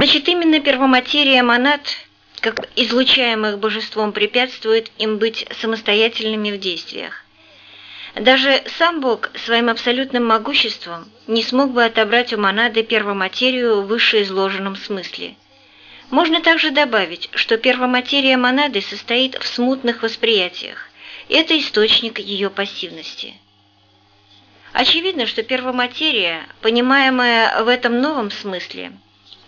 Значит, именно первоматерия монад, как излучаемых божеством, препятствует им быть самостоятельными в действиях. Даже сам Бог своим абсолютным могуществом не смог бы отобрать у монады первоматерию в вышеизложенном смысле. Можно также добавить, что первоматерия монады состоит в смутных восприятиях. Это источник ее пассивности. Очевидно, что первоматерия, понимаемая в этом новом смысле,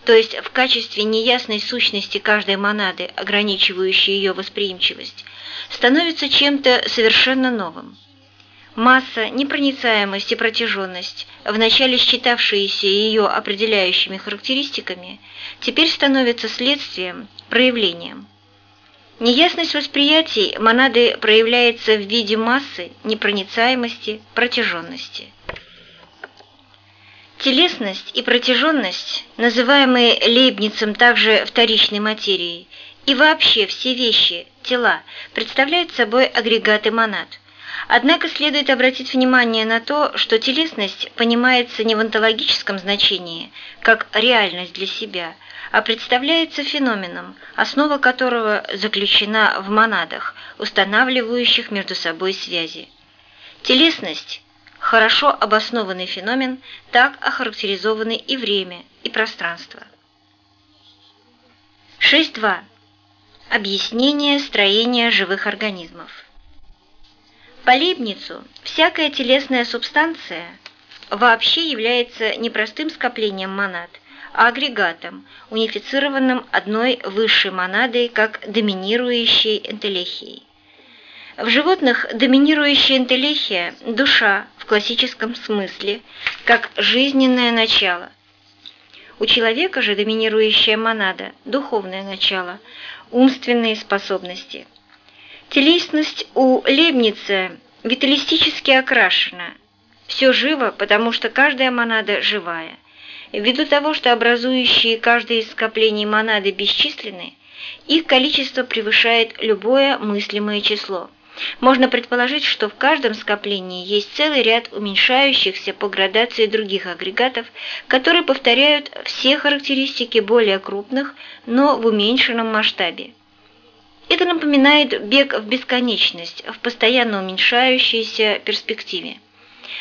то есть в качестве неясной сущности каждой монады, ограничивающей ее восприимчивость, становится чем-то совершенно новым. Масса, непроницаемость и протяженность, вначале считавшиеся ее определяющими характеристиками, теперь становятся следствием, проявлением. Неясность восприятий монады проявляется в виде массы, непроницаемости, протяженности. Телесность и протяженность, называемые Лейбницем также вторичной материей, и вообще все вещи, тела, представляют собой агрегаты монад – Однако следует обратить внимание на то, что телесность понимается не в онтологическом значении, как реальность для себя, а представляется феноменом, основа которого заключена в монадах, устанавливающих между собой связи. Телесность – хорошо обоснованный феномен, так охарактеризованы и время, и пространство. 6.2. Объяснение строения живых организмов. По Лейбницу всякая телесная субстанция вообще является не простым скоплением монад, а агрегатом, унифицированным одной высшей монадой как доминирующей энтелехией. В животных доминирующая энтелехия – душа классическом смысле, как жизненное начало. У человека же доминирующая монада – духовное начало, умственные способности – Телесность у Лебница виталистически окрашена. Все живо, потому что каждая монада живая. Ввиду того, что образующие каждое из скоплений монады бесчисленны, их количество превышает любое мыслимое число. Можно предположить, что в каждом скоплении есть целый ряд уменьшающихся по градации других агрегатов, которые повторяют все характеристики более крупных, но в уменьшенном масштабе. Это напоминает бег в бесконечность, в постоянно уменьшающейся перспективе.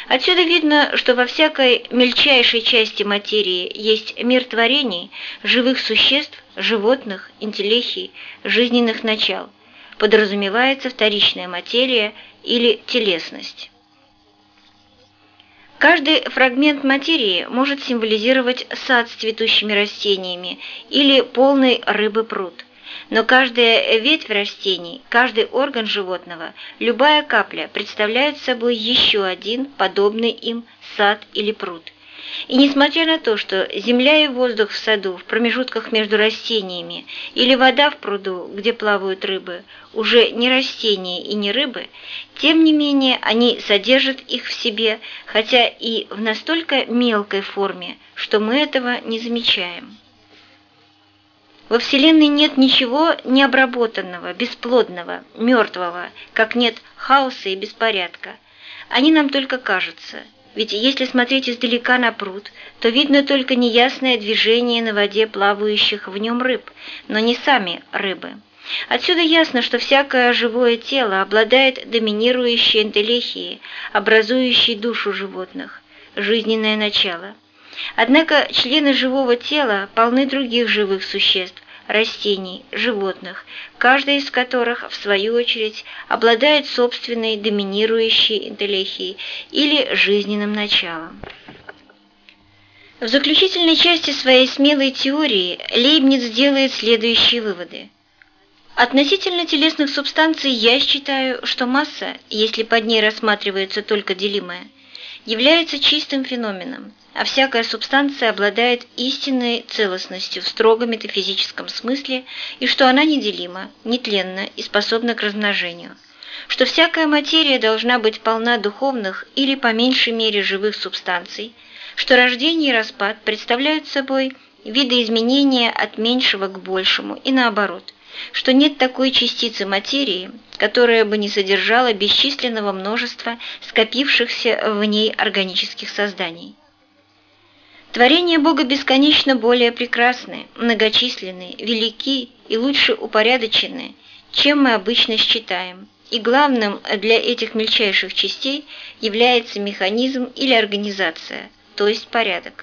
Отсюда видно, что во всякой мельчайшей части материи есть мир творений, живых существ, животных, интеллехий, жизненных начал. Подразумевается вторичная материя или телесность. Каждый фрагмент материи может символизировать сад с цветущими растениями или полный рыбы пруд – но каждая ветвь растений, каждый орган животного, любая капля представляют собой еще один, подобный им, сад или пруд. И несмотря на то, что земля и воздух в саду, в промежутках между растениями, или вода в пруду, где плавают рыбы, уже не растения и не рыбы, тем не менее они содержат их в себе, хотя и в настолько мелкой форме, что мы этого не замечаем. Во Вселенной нет ничего необработанного, бесплодного, мертвого, как нет хаоса и беспорядка. Они нам только кажутся. Ведь если смотреть издалека на пруд, то видно только неясное движение на воде плавающих в нем рыб, но не сами рыбы. Отсюда ясно, что всякое живое тело обладает доминирующей энтелехией, образующей душу животных, жизненное начало. Однако члены живого тела полны других живых существ, растений, животных, каждый из которых, в свою очередь, обладает собственной доминирующей интеллехией или жизненным началом. В заключительной части своей смелой теории Лейбниц делает следующие выводы. Относительно телесных субстанций я считаю, что масса, если под ней рассматривается только делимая, является чистым феноменом, а всякая субстанция обладает истинной целостностью в строго метафизическом смысле и что она неделима, нетленна и способна к размножению, что всякая материя должна быть полна духовных или по меньшей мере живых субстанций, что рождение и распад представляют собой видоизменения от меньшего к большему и наоборот – что нет такой частицы материи, которая бы не содержала бесчисленного множества скопившихся в ней органических созданий. Творения Бога бесконечно более прекрасны, многочисленны, велики и лучше упорядочены, чем мы обычно считаем. И главным для этих мельчайших частей является механизм или организация, то есть порядок.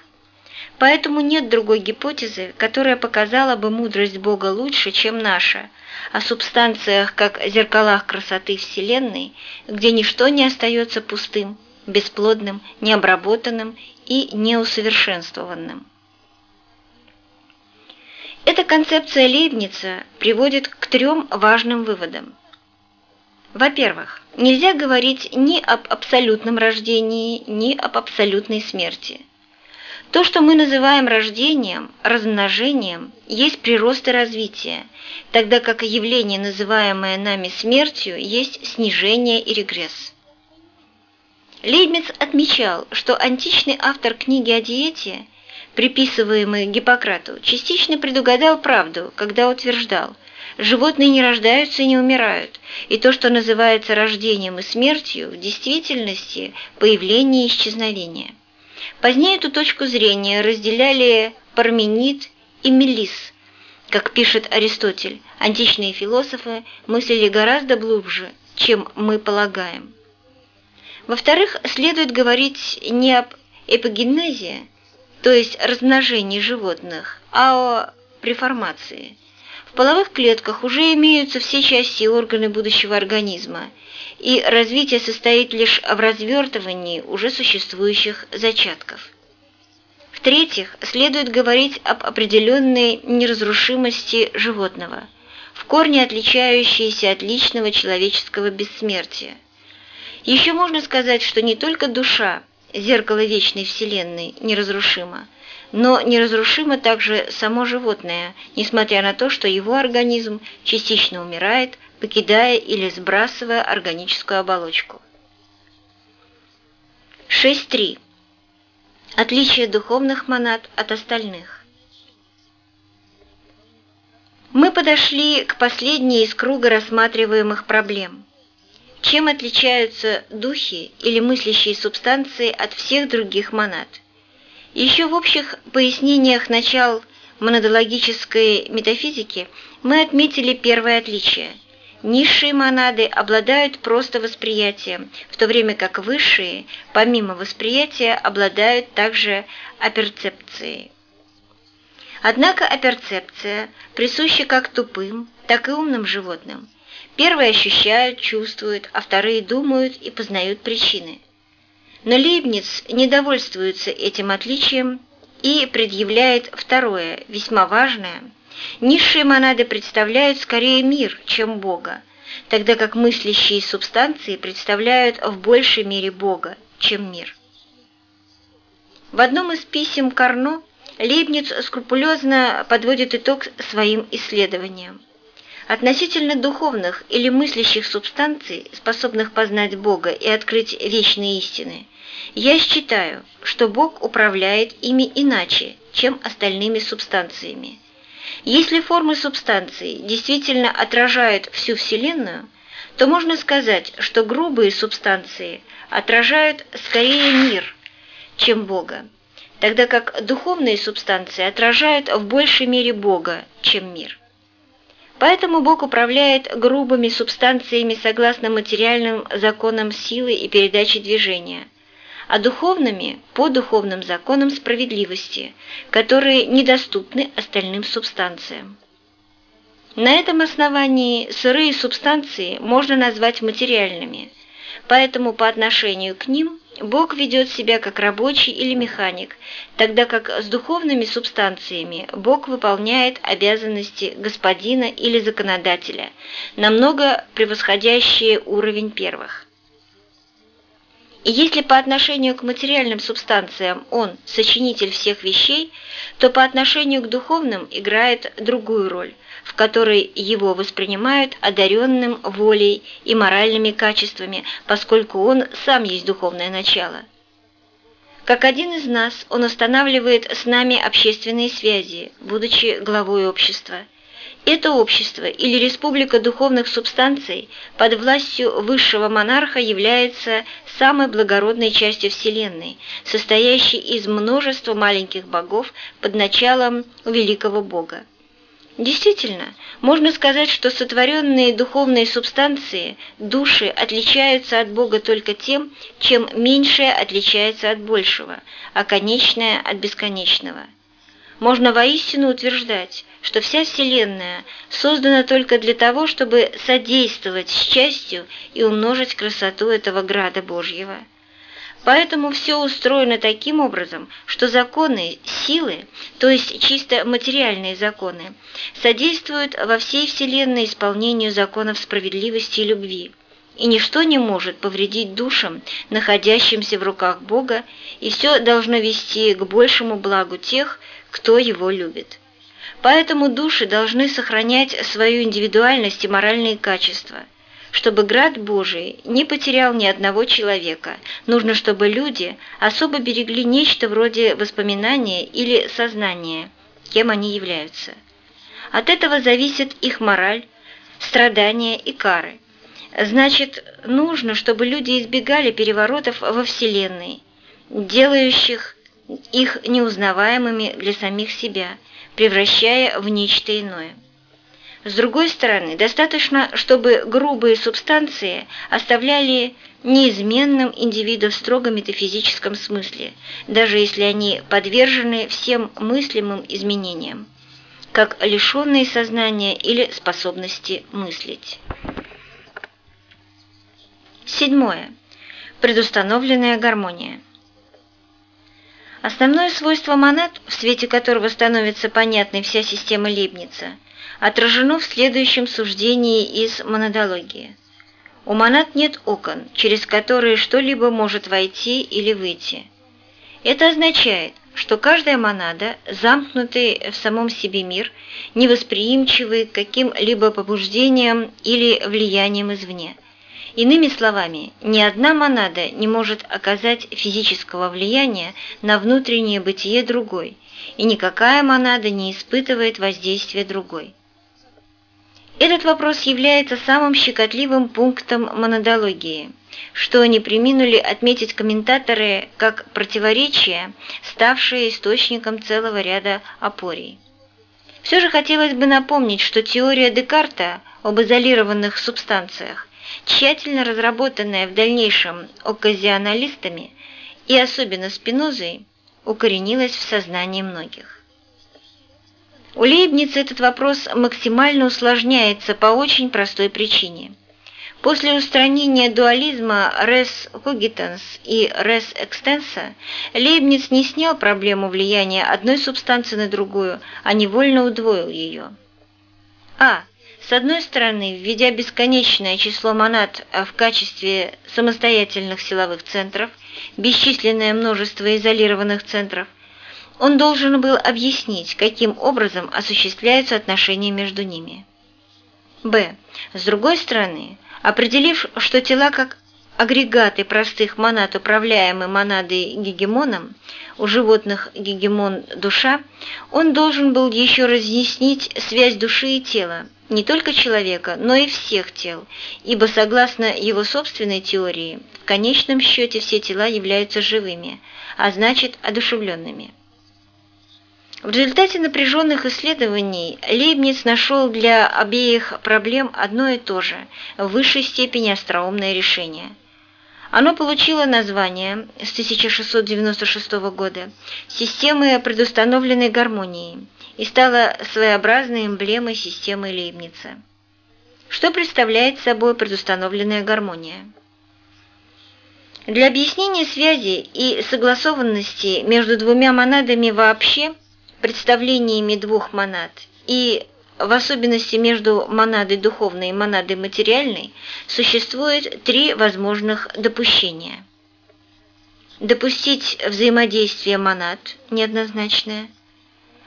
Поэтому нет другой гипотезы, которая показала бы мудрость Бога лучше, чем наша, о субстанциях как зеркалах красоты Вселенной, где ничто не остается пустым, бесплодным, необработанным и неусовершенствованным. Эта концепция Лейбница приводит к трем важным выводам. Во-первых, нельзя говорить ни об абсолютном рождении, ни об абсолютной смерти. То, что мы называем рождением, размножением, есть прирост и развитие, тогда как явление, называемое нами смертью, есть снижение и регресс. Лейбниц отмечал, что античный автор книги о диете, приписываемый Гиппократу, частично предугадал правду, когда утверждал «животные не рождаются и не умирают, и то, что называется рождением и смертью, в действительности появление и исчезновение». Позднее эту точку зрения разделяли Парменид и Мелис. Как пишет Аристотель, античные философы мыслили гораздо глубже, чем мы полагаем. Во-вторых, следует говорить не об эпигенезе, то есть размножении животных, а о преформации. В половых клетках уже имеются все части и органы будущего организма, и развитие состоит лишь в развертывании уже существующих зачатков. В-третьих, следует говорить об определенной неразрушимости животного, в корне отличающейся от личного человеческого бессмертия. Еще можно сказать, что не только душа, зеркало вечной Вселенной, неразрушима, но неразрушимо также само животное, несмотря на то, что его организм частично умирает, покидая или сбрасывая органическую оболочку. 6.3. Отличие духовных монад от остальных. Мы подошли к последней из круга рассматриваемых проблем – чем отличаются духи или мыслящие субстанции от всех других монад? Еще в общих пояснениях начал монадологической метафизики мы отметили первое отличие. Низшие монады обладают просто восприятием, в то время как высшие, помимо восприятия, обладают также аперцепцией. Однако аперцепция присуща как тупым, так и умным животным – Первые ощущают, чувствуют, а вторые думают и познают причины. Но Лейбниц не довольствуется этим отличием и предъявляет второе, весьма важное. Низшие монады представляют скорее мир, чем Бога, тогда как мыслящие субстанции представляют в большей мере Бога, чем мир. В одном из писем Карно Лейбниц скрупулезно подводит итог своим исследованиям. Относительно духовных или мыслящих субстанций, способных познать Бога и открыть вечные истины, я считаю, что Бог управляет ими иначе, чем остальными субстанциями. Если формы субстанции действительно отражают всю Вселенную, то можно сказать, что грубые субстанции отражают скорее мир, чем Бога, тогда как духовные субстанции отражают в большей мере Бога, чем мир. Поэтому Бог управляет грубыми субстанциями согласно материальным законам силы и передачи движения, а духовными – по духовным законам справедливости, которые недоступны остальным субстанциям. На этом основании сырые субстанции можно назвать материальными, поэтому по отношению к ним Бог ведет себя как рабочий или механик, тогда как с духовными субстанциями Бог выполняет обязанности господина или законодателя, намного превосходящие уровень первых. И если по отношению к материальным субстанциям он – сочинитель всех вещей, то по отношению к духовным играет другую роль, в которой его воспринимают одаренным волей и моральными качествами, поскольку он сам есть духовное начало. Как один из нас, он устанавливает с нами общественные связи, будучи главой общества – Это общество или республика духовных субстанций под властью высшего монарха является самой благородной частью Вселенной, состоящей из множества маленьких богов под началом великого бога. Действительно, можно сказать, что сотворенные духовные субстанции, души, отличаются от Бога только тем, чем меньшее отличается от большего, а конечное от бесконечного. Можно воистину утверждать, что вся Вселенная создана только для того, чтобы содействовать счастью и умножить красоту этого града Божьего. Поэтому все устроено таким образом, что законы, силы, то есть чисто материальные законы, содействуют во всей Вселенной исполнению законов справедливости и любви, и ничто не может повредить душам, находящимся в руках Бога, и все должно вести к большему благу тех, кто его любит. Поэтому души должны сохранять свою индивидуальность и моральные качества – чтобы град Божий не потерял ни одного человека, нужно, чтобы люди особо берегли нечто вроде воспоминания или сознания, кем они являются. От этого зависит их мораль, страдания и кары. Значит, нужно, чтобы люди избегали переворотов во Вселенной, делающих их неузнаваемыми для самих себя, превращая в нечто иное. С другой стороны, достаточно, чтобы грубые субстанции оставляли неизменным индивида в строго метафизическом смысле, даже если они подвержены всем мыслимым изменениям, как лишенные сознания или способности мыслить. Седьмое. Предустановленная гармония. Основное свойство монад, в свете которого становится понятной вся система Лейбница – отражено в следующем суждении из монадологии. У монад нет окон, через которые что-либо может войти или выйти. Это означает, что каждая монада, замкнутый в самом себе мир, невосприимчивый к каким-либо побуждениям или влияниям извне. Иными словами, ни одна монада не может оказать физического влияния на внутреннее бытие другой, и никакая монада не испытывает воздействия другой. Этот вопрос является самым щекотливым пунктом монодологии, что они приминули отметить комментаторы как противоречие, ставшее источником целого ряда опорий. Все же хотелось бы напомнить, что теория Декарта об изолированных субстанциях, тщательно разработанная в дальнейшем оказионалистами и особенно Спинозой, укоренилась в сознании многих. У Лейбница этот вопрос максимально усложняется по очень простой причине. После устранения дуализма res cogitans и res extensa Лейбниц не снял проблему влияния одной субстанции на другую, а невольно удвоил ее. А. С одной стороны, введя бесконечное число монад в качестве самостоятельных силовых центров, бесчисленное множество изолированных центров – он должен был объяснить, каким образом осуществляются отношения между ними. Б. С другой стороны, определив, что тела как агрегаты простых монад управляемы монадой гегемоном, у животных гегемон – душа, он должен был еще разъяснить связь души и тела, не только человека, но и всех тел, ибо согласно его собственной теории, в конечном счете все тела являются живыми, а значит одушевленными. В результате напряженных исследований Лейбниц нашел для обеих проблем одно и то же, в высшей степени остроумное решение. Оно получило название с 1696 года «Системы предустановленной гармонии» и стало своеобразной эмблемой системы Лейбница. Что представляет собой предустановленная гармония? Для объяснения связи и согласованности между двумя монадами вообще – представлениями двух монад и в особенности между монадой духовной и монадой материальной существует три возможных допущения. Допустить взаимодействие монад неоднозначное,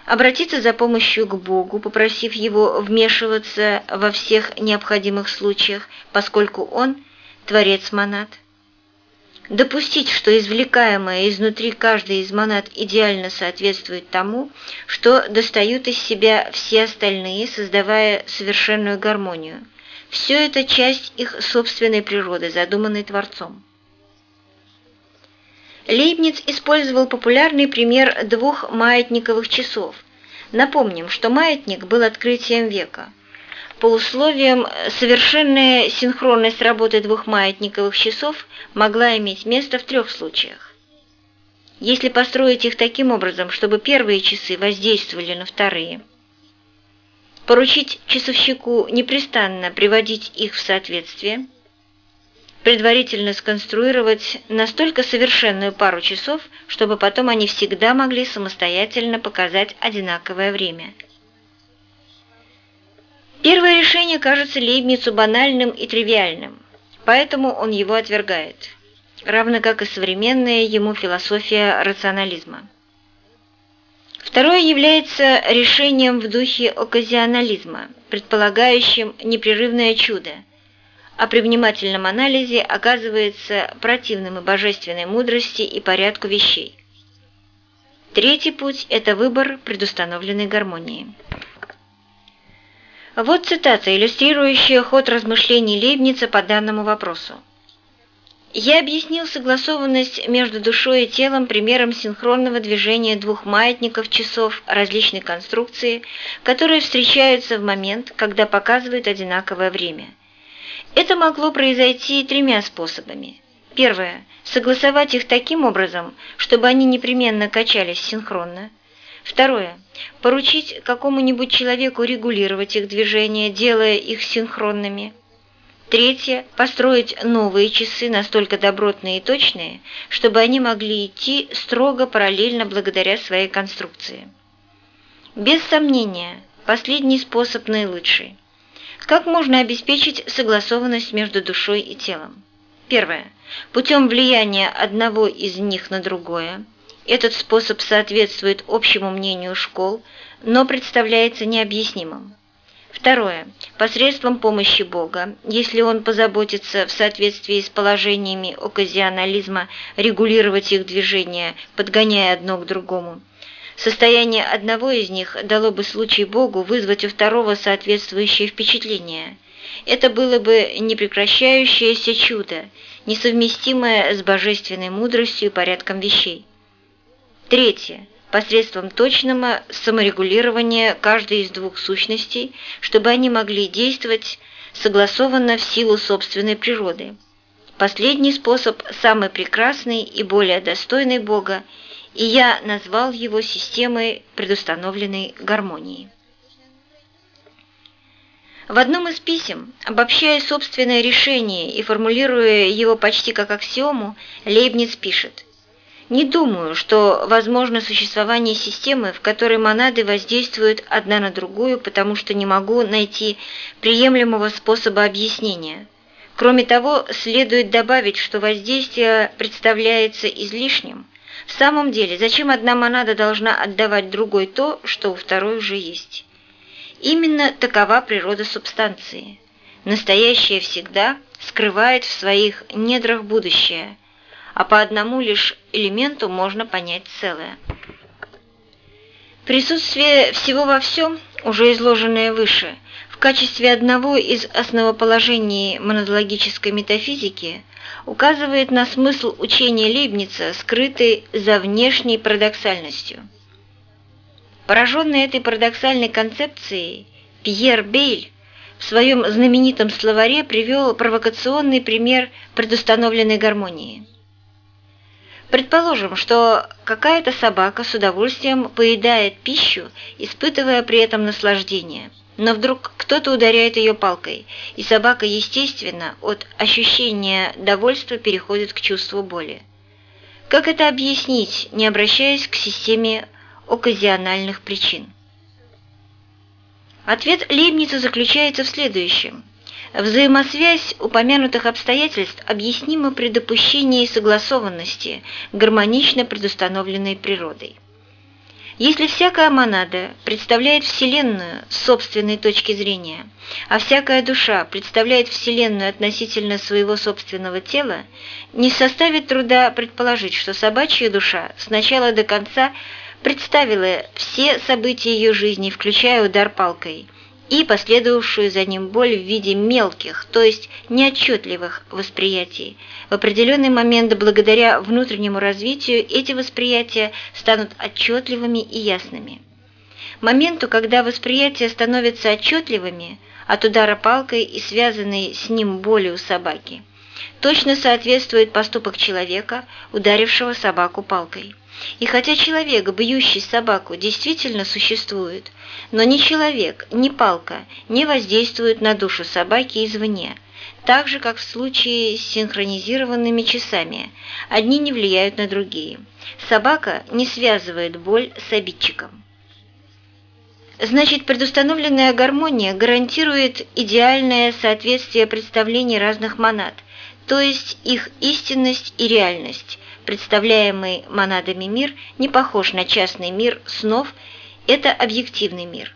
обратиться за помощью к Богу, попросив Его вмешиваться во всех необходимых случаях, поскольку Он – Творец монад, допустить, что извлекаемое изнутри каждой из монад идеально соответствует тому, что достают из себя все остальные, создавая совершенную гармонию. Все это часть их собственной природы, задуманной Творцом. Лейбниц использовал популярный пример двух маятниковых часов. Напомним, что маятник был открытием века – по условиям совершенная синхронность работы двух маятниковых часов могла иметь место в трех случаях. Если построить их таким образом, чтобы первые часы воздействовали на вторые, поручить часовщику непрестанно приводить их в соответствие, предварительно сконструировать настолько совершенную пару часов, чтобы потом они всегда могли самостоятельно показать одинаковое время – Первое решение кажется Лейбницу банальным и тривиальным, поэтому он его отвергает, равно как и современная ему философия рационализма. Второе является решением в духе оказионализма, предполагающим непрерывное чудо, а при внимательном анализе оказывается противным и божественной мудрости и порядку вещей. Третий путь – это выбор предустановленной гармонии. Вот цитата, иллюстрирующая ход размышлений Лейбница по данному вопросу. Я объяснил согласованность между душой и телом примером синхронного движения двух маятников часов различной конструкции, которые встречаются в момент, когда показывают одинаковое время. Это могло произойти тремя способами. Первое – согласовать их таким образом, чтобы они непременно качались синхронно – Второе. Поручить какому-нибудь человеку регулировать их движения, делая их синхронными. Третье. Построить новые часы настолько добротные и точные, чтобы они могли идти строго параллельно благодаря своей конструкции. Без сомнения, последний способ наилучший. Как можно обеспечить согласованность между душой и телом? Первое. Путем влияния одного из них на другое. Этот способ соответствует общему мнению школ, но представляется необъяснимым. Второе. Посредством помощи Бога, если Он позаботится в соответствии с положениями оказионализма регулировать их движение, подгоняя одно к другому. Состояние одного из них дало бы случай Богу вызвать у второго соответствующее впечатление. Это было бы непрекращающееся чудо, несовместимое с божественной мудростью и порядком вещей. Третье. Посредством точного саморегулирования каждой из двух сущностей, чтобы они могли действовать согласованно в силу собственной природы. Последний способ самый прекрасный и более достойный Бога, и я назвал его системой предустановленной гармонии. В одном из писем, обобщая собственное решение и формулируя его почти как аксиому, Лейбниц пишет – не думаю, что возможно существование системы, в которой монады воздействуют одна на другую, потому что не могу найти приемлемого способа объяснения. Кроме того, следует добавить, что воздействие представляется излишним. В самом деле, зачем одна монада должна отдавать другой то, что у второй уже есть? Именно такова природа субстанции. Настоящее всегда скрывает в своих недрах будущее – а по одному лишь элементу можно понять целое. Присутствие всего во всем, уже изложенное выше, в качестве одного из основоположений монадологической метафизики указывает на смысл учения Лейбница, скрытый за внешней парадоксальностью. Пораженный этой парадоксальной концепцией, Пьер Бейль в своем знаменитом словаре привел провокационный пример предустановленной гармонии – Предположим, что какая-то собака с удовольствием поедает пищу, испытывая при этом наслаждение. Но вдруг кто-то ударяет ее палкой, и собака, естественно, от ощущения довольства переходит к чувству боли. Как это объяснить, не обращаясь к системе оказиональных причин? Ответ Лейбница заключается в следующем – Взаимосвязь упомянутых обстоятельств объяснима при допущении согласованности, гармонично предустановленной природой. Если всякая монада представляет Вселенную с собственной точки зрения, а всякая душа представляет Вселенную относительно своего собственного тела, не составит труда предположить, что собачья душа с начала до конца представила все события ее жизни, включая удар палкой, и последовавшую за ним боль в виде мелких, то есть неотчетливых восприятий. В определенный момент, благодаря внутреннему развитию, эти восприятия станут отчетливыми и ясными. Моменту, когда восприятия становятся отчетливыми, от удара палкой и связанной с ним боли у собаки, точно соответствует поступок человека, ударившего собаку палкой. И хотя человек, бьющий собаку, действительно существует, но ни человек, ни палка не воздействуют на душу собаки извне, так же, как в случае с синхронизированными часами, одни не влияют на другие. Собака не связывает боль с обидчиком. Значит, предустановленная гармония гарантирует идеальное соответствие представлений разных монад, то есть их истинность и реальность, представляемый монадами мир не похож на частный мир снов, это объективный мир.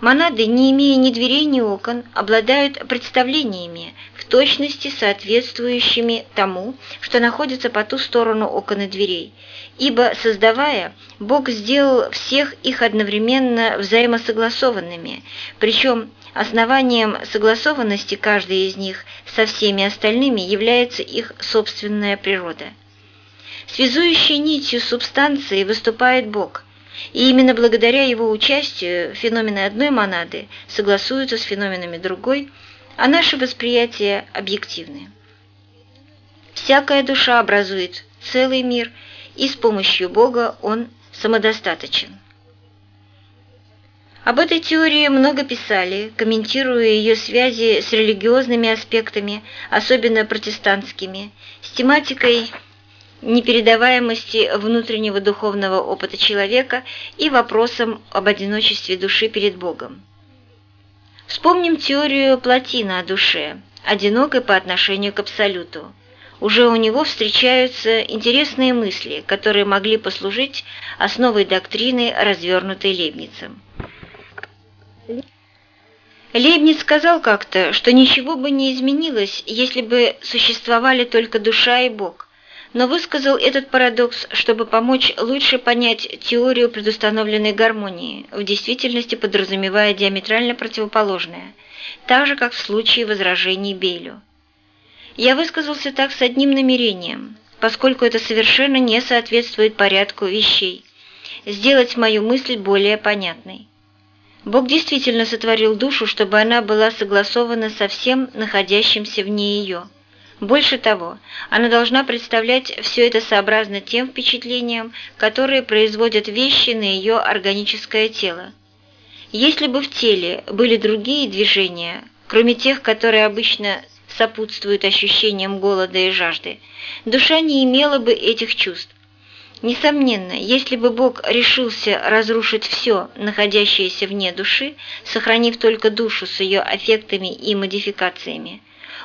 Монады, не имея ни дверей, ни окон, обладают представлениями, в точности соответствующими тому, что находится по ту сторону окон и дверей, ибо, создавая, Бог сделал всех их одновременно взаимосогласованными, причем основанием согласованности каждой из них со всеми остальными является их собственная природа. Связующей нитью субстанции выступает Бог, и именно благодаря его участию феномены одной монады согласуются с феноменами другой, а наше восприятие объективны. Всякая душа образует целый мир, и с помощью Бога он самодостаточен. Об этой теории много писали, комментируя ее связи с религиозными аспектами, особенно протестантскими, с тематикой непередаваемости внутреннего духовного опыта человека и вопросом об одиночестве души перед Богом. Вспомним теорию Платина о душе, одинокой по отношению к Абсолюту. Уже у него встречаются интересные мысли, которые могли послужить основой доктрины, развернутой Лейбницем. Лейбниц сказал как-то, что ничего бы не изменилось, если бы существовали только душа и Бог но высказал этот парадокс, чтобы помочь лучше понять теорию предустановленной гармонии, в действительности подразумевая диаметрально противоположное, так же, как в случае возражений Бейлю. Я высказался так с одним намерением, поскольку это совершенно не соответствует порядку вещей, сделать мою мысль более понятной. Бог действительно сотворил душу, чтобы она была согласована со всем находящимся в ней ее – больше того, она должна представлять все это сообразно тем впечатлениям, которые производят вещи на ее органическое тело. Если бы в теле были другие движения, кроме тех, которые обычно сопутствуют ощущениям голода и жажды, душа не имела бы этих чувств. Несомненно, если бы Бог решился разрушить все, находящееся вне души, сохранив только душу с ее аффектами и модификациями,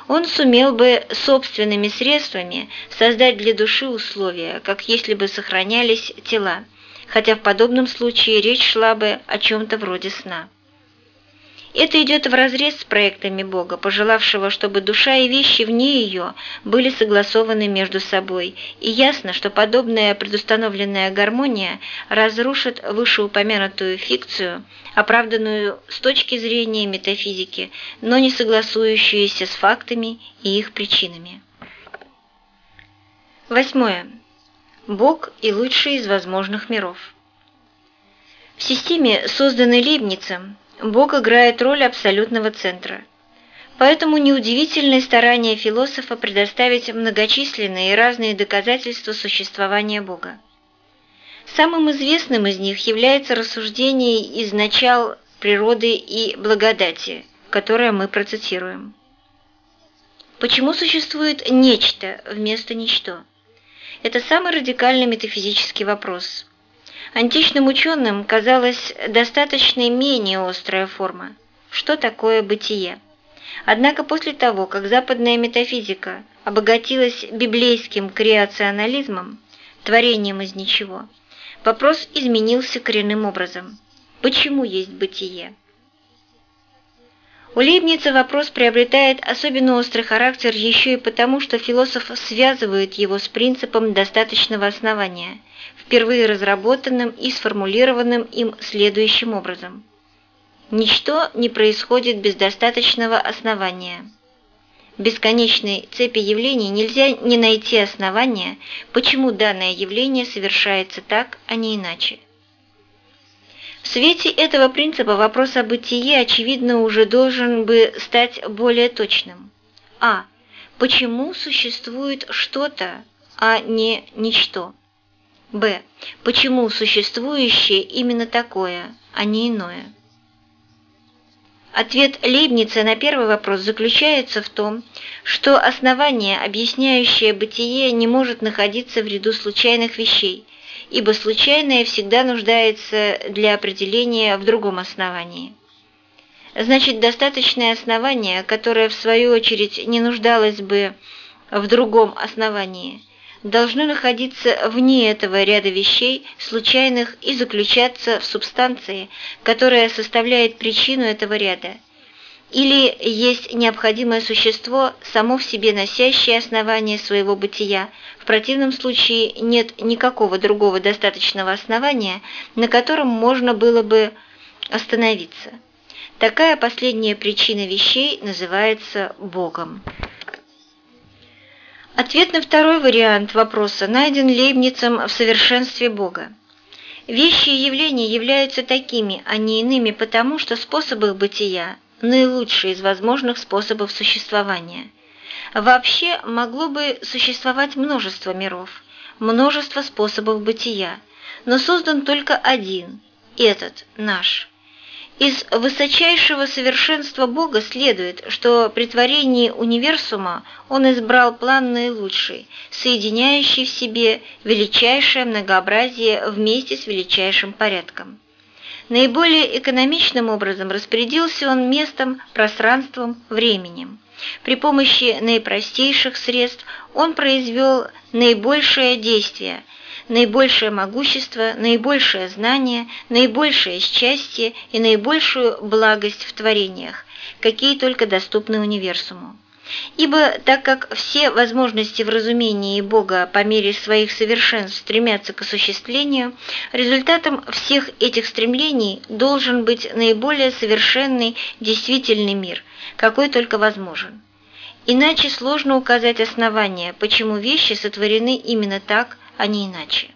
он сумел бы собственными средствами создать для души условия, как если бы сохранялись тела, хотя в подобном случае речь шла бы о чем-то вроде сна. Это идет вразрез с проектами Бога, пожелавшего, чтобы душа и вещи вне ее были согласованы между собой, и ясно, что подобная предустановленная гармония разрушит вышеупомянутую фикцию, оправданную с точки зрения метафизики, но не согласующуюся с фактами и их причинами. Восьмое. Бог и лучший из возможных миров. В системе, созданной Лейбницем, Бог играет роль абсолютного центра. Поэтому неудивительное старание философа предоставить многочисленные и разные доказательства существования Бога. Самым известным из них является рассуждение из начал природы и благодати, которое мы процитируем. Почему существует нечто вместо ничто? Это самый радикальный метафизический вопрос – Античным ученым казалась достаточно менее острая форма. Что такое бытие? Однако после того, как западная метафизика обогатилась библейским креационализмом, творением из ничего, вопрос изменился коренным образом. Почему есть бытие? У Лейбница вопрос приобретает особенно острый характер еще и потому, что философ связывает его с принципом достаточного основания, впервые разработанным и сформулированным им следующим образом. Ничто не происходит без достаточного основания. В бесконечной цепи явлений нельзя не найти основания, почему данное явление совершается так, а не иначе. В свете этого принципа вопрос о бытие, очевидно, уже должен бы стать более точным. А. Почему существует что-то, а не ничто? Б. Почему существующее именно такое, а не иное? Ответ Лейбница на первый вопрос заключается в том, что основание, объясняющее бытие, не может находиться в ряду случайных вещей, ибо случайное всегда нуждается для определения в другом основании. Значит, достаточное основание, которое в свою очередь не нуждалось бы в другом основании, должно находиться вне этого ряда вещей, случайных, и заключаться в субстанции, которая составляет причину этого ряда – или есть необходимое существо, само в себе носящее основание своего бытия, в противном случае нет никакого другого достаточного основания, на котором можно было бы остановиться. Такая последняя причина вещей называется Богом. Ответ на второй вариант вопроса найден Лейбницем в совершенстве Бога. Вещи и явления являются такими, а не иными потому, что способ их бытия наилучший из возможных способов существования. Вообще могло бы существовать множество миров, множество способов бытия, но создан только один – этот, наш. Из высочайшего совершенства Бога следует, что при творении универсума Он избрал план наилучший, соединяющий в себе величайшее многообразие вместе с величайшим порядком. Наиболее экономичным образом распорядился он местом, пространством, временем. При помощи наипростейших средств он произвел наибольшее действие, наибольшее могущество, наибольшее знание, наибольшее счастье и наибольшую благость в творениях, какие только доступны универсуму. Ибо так как все возможности в разумении Бога по мере своих совершенств стремятся к осуществлению, результатом всех этих стремлений должен быть наиболее совершенный действительный мир, какой только возможен. Иначе сложно указать основания, почему вещи сотворены именно так, а не иначе.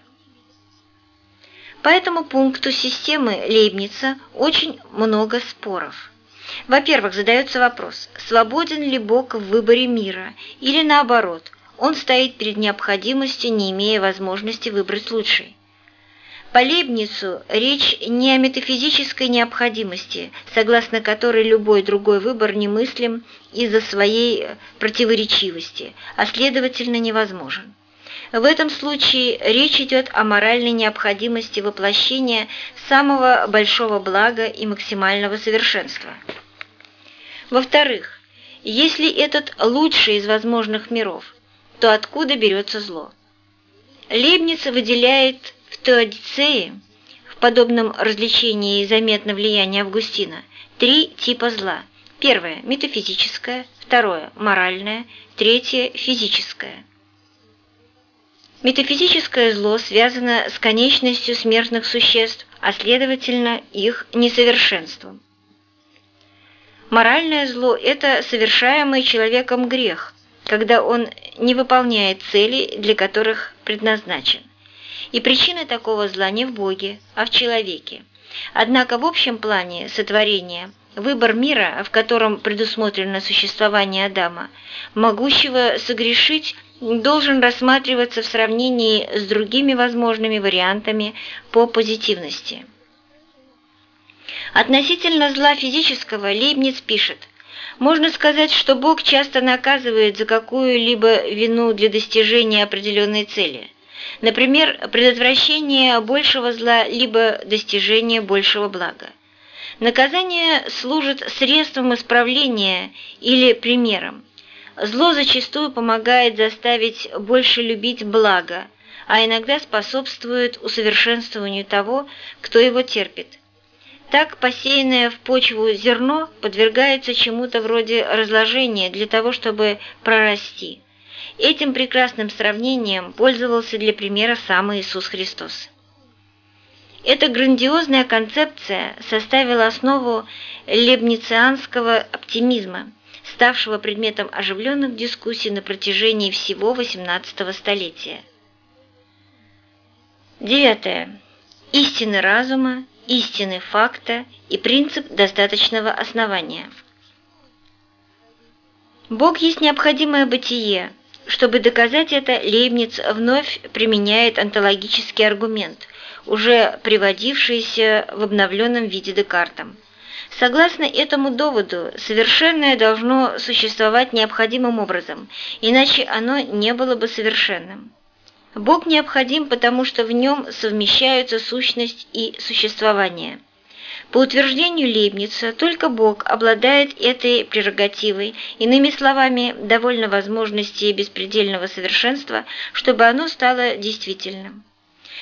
По этому пункту системы Лейбница очень много споров. Во-первых, задается вопрос, свободен ли Бог в выборе мира, или наоборот, он стоит перед необходимостью, не имея возможности выбрать лучший. По Лейбницу речь не о метафизической необходимости, согласно которой любой другой выбор немыслим из-за своей противоречивости, а следовательно невозможен. В этом случае речь идет о моральной необходимости воплощения самого большого блага и максимального совершенства. Во-вторых, если этот лучший из возможных миров, то откуда берется зло? Лейбниц выделяет в Теодицее, в подобном развлечении заметно влияние Августина, три типа зла. Первое – метафизическое, второе – моральное, третье – физическое. Метафизическое зло связано с конечностью смертных существ, а следовательно их несовершенством. Моральное зло – это совершаемый человеком грех, когда он не выполняет целей, для которых предназначен. И причина такого зла не в Боге, а в человеке. Однако в общем плане сотворения выбор мира, в котором предусмотрено существование Адама, могущего согрешить, должен рассматриваться в сравнении с другими возможными вариантами по позитивности. Относительно зла физического Лейбниц пишет, можно сказать, что Бог часто наказывает за какую-либо вину для достижения определенной цели. Например, предотвращение большего зла либо достижение большего блага. Наказание служит средством исправления или примером. Зло зачастую помогает заставить больше любить благо, а иногда способствует усовершенствованию того, кто его терпит. Так посеянное в почву зерно подвергается чему-то вроде разложения для того, чтобы прорасти. Этим прекрасным сравнением пользовался для примера сам Иисус Христос. Эта грандиозная концепция составила основу лебницианского оптимизма, ставшего предметом оживленных дискуссий на протяжении всего XVIII столетия. Девятое. Истины разума истины факта и принцип достаточного основания. Бог есть необходимое бытие. Чтобы доказать это, Лейбниц вновь применяет онтологический аргумент, уже приводившийся в обновленном виде Декартом. Согласно этому доводу, совершенное должно существовать необходимым образом, иначе оно не было бы совершенным. Бог необходим, потому что в нем совмещаются сущность и существование. По утверждению Лейбница, только Бог обладает этой прерогативой, иными словами, довольно возможности беспредельного совершенства, чтобы оно стало действительным.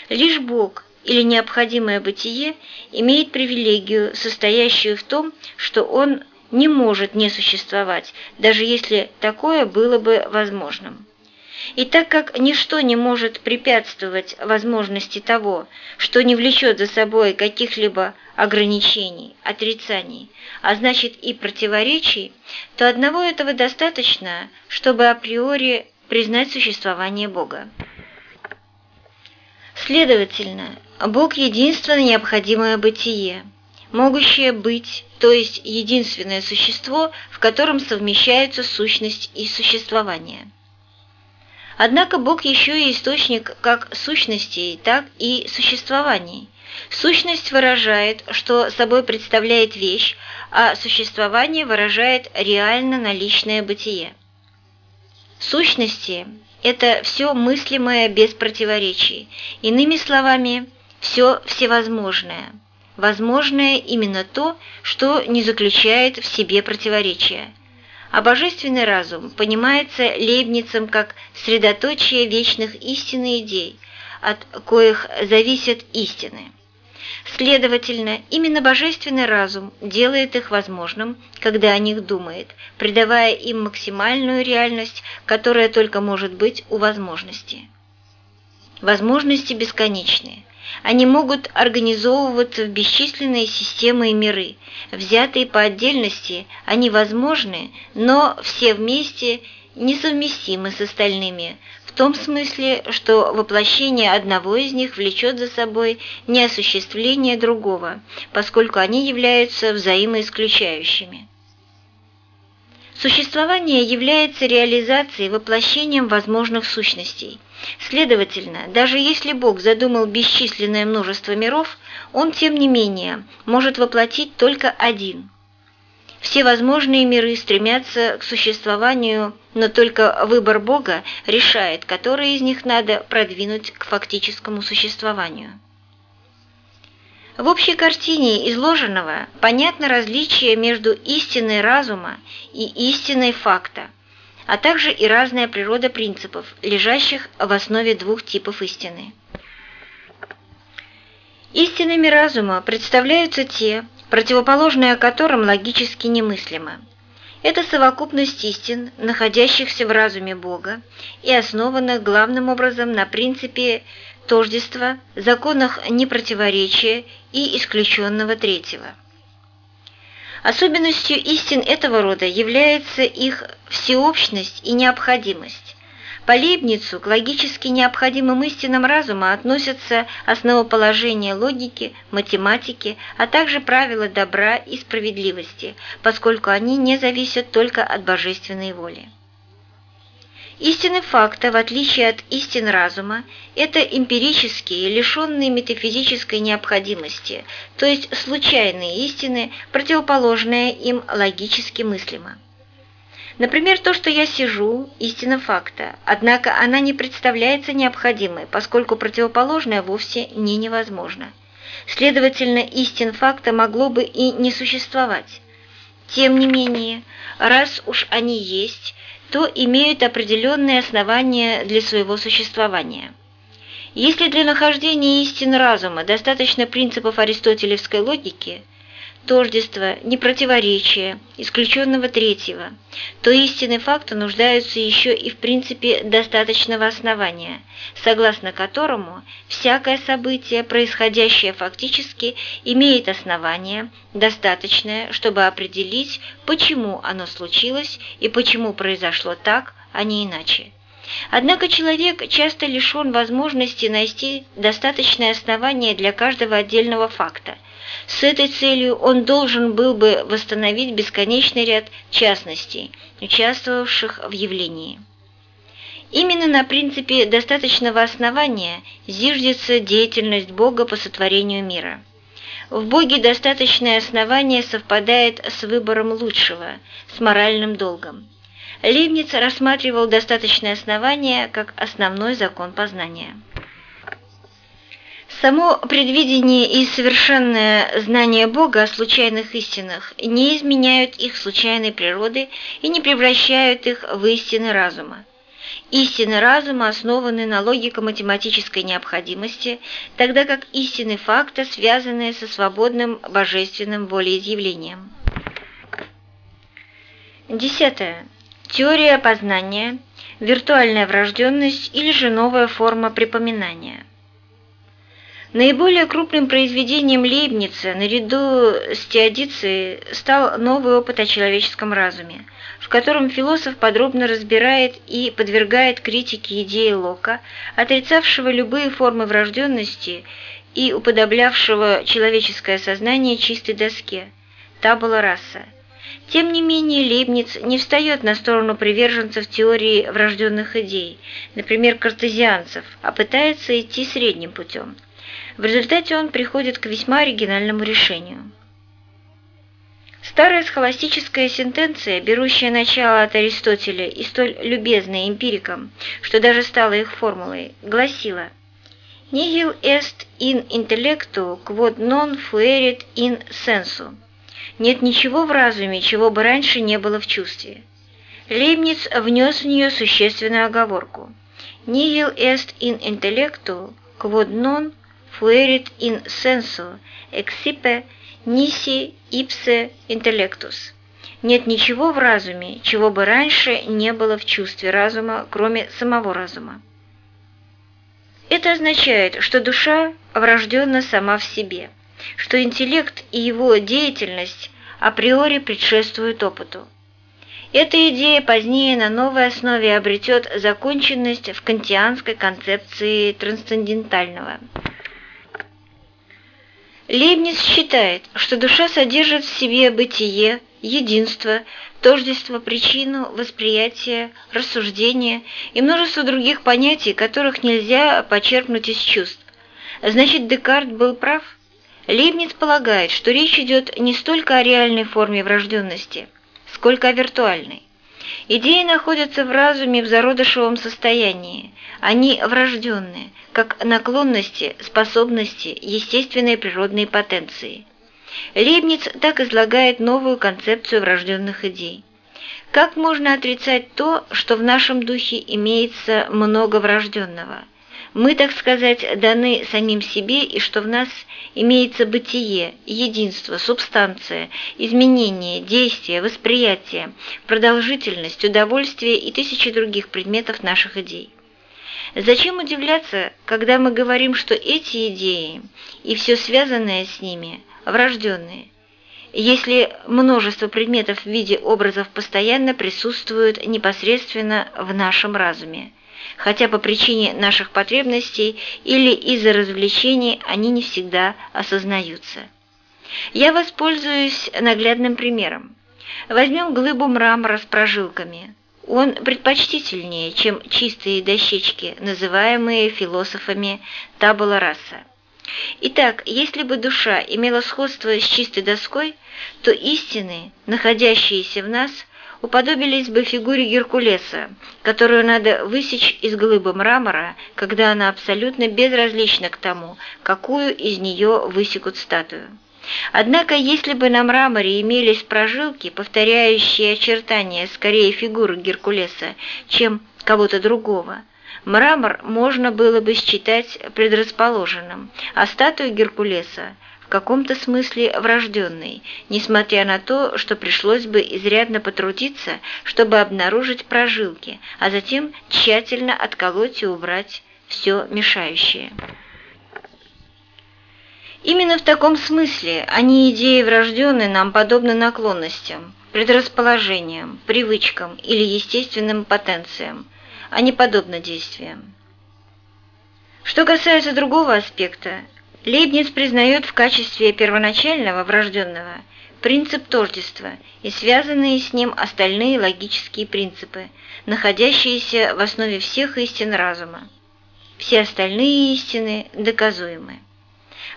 Лишь Бог или необходимое бытие имеет привилегию, состоящую в том, что Он не может не существовать, даже если такое было бы возможным. И так как ничто не может препятствовать возможности того, что не влечет за собой каких-либо ограничений, отрицаний, а значит и противоречий, то одного этого достаточно, чтобы априори признать существование Бога. Следовательно, Бог – единственное необходимое бытие, могущее быть, то есть единственное существо, в котором совмещаются сущность и существование. Однако Бог еще и источник как сущностей, так и существований. Сущность выражает, что собой представляет вещь, а существование выражает реально наличное бытие. Сущности – это все мыслимое без противоречий, иными словами, все всевозможное. Возможное именно то, что не заключает в себе противоречия – а божественный разум понимается Лейбницем как средоточие вечных истин и идей, от коих зависят истины. Следовательно, именно божественный разум делает их возможным, когда о них думает, придавая им максимальную реальность, которая только может быть у возможности. Возможности бесконечные. Они могут организовываться в бесчисленные системы и миры. Взятые по отдельности, они возможны, но все вместе несовместимы с остальными, в том смысле, что воплощение одного из них влечет за собой неосуществление другого, поскольку они являются взаимоисключающими. Существование является реализацией, воплощением возможных сущностей. Следовательно, даже если Бог задумал бесчисленное множество миров, Он, тем не менее, может воплотить только один. Все возможные миры стремятся к существованию, но только выбор Бога решает, который из них надо продвинуть к фактическому существованию. В общей картине изложенного понятно различие между истиной разума и истиной факта, а также и разная природа принципов, лежащих в основе двух типов истины. Истинами разума представляются те, противоположные которым логически немыслимо. Это совокупность истин, находящихся в разуме Бога и основанных главным образом на принципе тождества, законах непротиворечия и исключенного третьего. Особенностью истин этого рода является их всеобщность и необходимость. По Лейбницу к логически необходимым истинам разума относятся основоположения логики, математики, а также правила добра и справедливости, поскольку они не зависят только от божественной воли. Истины факта, в отличие от истин разума, это эмпирические, лишенные метафизической необходимости, то есть случайные истины, противоположные им логически мыслимо. Например, то, что я сижу – истина факта, однако она не представляется необходимой, поскольку противоположное вовсе не невозможно. Следовательно, истин факта могло бы и не существовать. Тем не менее, раз уж они есть, то имеют определенные основания для своего существования. Если для нахождения истин разума достаточно принципов аристотелевской логики – тождества, непротиворечия, исключенного третьего, то истины факта нуждаются еще и в принципе достаточного основания, согласно которому всякое событие, происходящее фактически, имеет основание, достаточное, чтобы определить, почему оно случилось и почему произошло так, а не иначе. Однако человек часто лишен возможности найти достаточное основание для каждого отдельного факта, с этой целью он должен был бы восстановить бесконечный ряд частностей, участвовавших в явлении. Именно на принципе достаточного основания зиждется деятельность Бога по сотворению мира. В Боге достаточное основание совпадает с выбором лучшего, с моральным долгом. Лейбниц рассматривал достаточное основание как основной закон познания. Само предвидение и совершенное знание Бога о случайных истинах не изменяют их случайной природы и не превращают их в истины разума. Истины разума основаны на логико-математической необходимости, тогда как истины факта связаны со свободным божественным волеизъявлением. Десятое. Теория познания, виртуальная врожденность или же новая форма припоминания – Наиболее крупным произведением Лейбница наряду с теодицией стал новый опыт о человеческом разуме, в котором философ подробно разбирает и подвергает критике идеи Лока, отрицавшего любые формы врожденности и уподоблявшего человеческое сознание чистой доске – табула раса. Тем не менее, Лейбниц не встает на сторону приверженцев теории врожденных идей, например, картезианцев, а пытается идти средним путем. В результате он приходит к весьма оригинальному решению. Старая схоластическая сентенция, берущая начало от Аристотеля и столь любезная эмпирикам, что даже стала их формулой, гласила «Nihil est in intellectu quod non fuerit in sensu» «Нет ничего в разуме, чего бы раньше не было в чувстве». Лейбниц внес в нее существенную оговорку «Nihil est in intellectu quod non fuerit in sensu excipe nisi ipse intellectus. Нет ничего в разуме, чего бы раньше не было в чувстве разума, кроме самого разума. Это означает, что душа врожденна сама в себе, что интеллект и его деятельность априори предшествуют опыту. Эта идея позднее на новой основе обретет законченность в кантианской концепции трансцендентального – Лейбниц считает, что душа содержит в себе бытие, единство, тождество, причину, восприятие, рассуждение и множество других понятий, которых нельзя почерпнуть из чувств. Значит, Декарт был прав? Лейбниц полагает, что речь идет не столько о реальной форме врожденности, сколько о виртуальной. Идеи находятся в разуме в зародышевом состоянии. Они врожденные, как наклонности, способности, естественные природные потенции. Лейбниц так излагает новую концепцию врожденных идей. Как можно отрицать то, что в нашем духе имеется много врожденного – мы, так сказать, даны самим себе, и что в нас имеется бытие, единство, субстанция, изменение, действие, восприятие, продолжительность, удовольствие и тысячи других предметов наших идей. Зачем удивляться, когда мы говорим, что эти идеи и все связанное с ними врожденные, если множество предметов в виде образов постоянно присутствуют непосредственно в нашем разуме? Хотя по причине наших потребностей или из-за развлечений они не всегда осознаются. Я воспользуюсь наглядным примером. Возьмем глыбу мрамора с прожилками. Он предпочтительнее, чем чистые дощечки, называемые философами табула раса. Итак, если бы душа имела сходство с чистой доской, то истины, находящиеся в нас, уподобились бы фигуре Геркулеса, которую надо высечь из глыбы мрамора, когда она абсолютно безразлична к тому, какую из нее высекут статую. Однако, если бы на мраморе имелись прожилки, повторяющие очертания скорее фигуры Геркулеса, чем кого-то другого, Мрамор можно было бы считать предрасположенным, а статую Геркулеса в каком-то смысле врожденной, несмотря на то, что пришлось бы изрядно потрудиться, чтобы обнаружить прожилки, а затем тщательно отколоть и убрать все мешающее. Именно в таком смысле они идеи врожденные нам подобны наклонностям, предрасположениям, привычкам или естественным потенциям, а не подобно действиям. Что касается другого аспекта, Лейбниц признает в качестве первоначального врожденного принцип тождества и связанные с ним остальные логические принципы, находящиеся в основе всех истин разума. Все остальные истины доказуемы.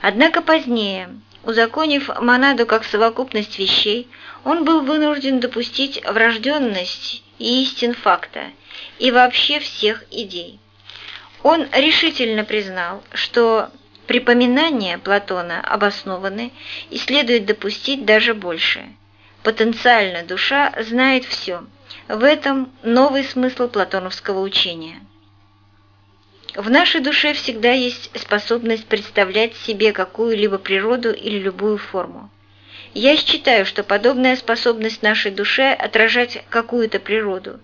Однако позднее, узаконив монаду как совокупность вещей, он был вынужден допустить врожденность и истин факта и вообще всех идей. Он решительно признал, что Припоминания Платона обоснованы и следует допустить даже больше. Потенциально душа знает все. В этом новый смысл платоновского учения. В нашей душе всегда есть способность представлять себе какую-либо природу или любую форму. Я считаю, что подобная способность нашей душе отражать какую-то природу,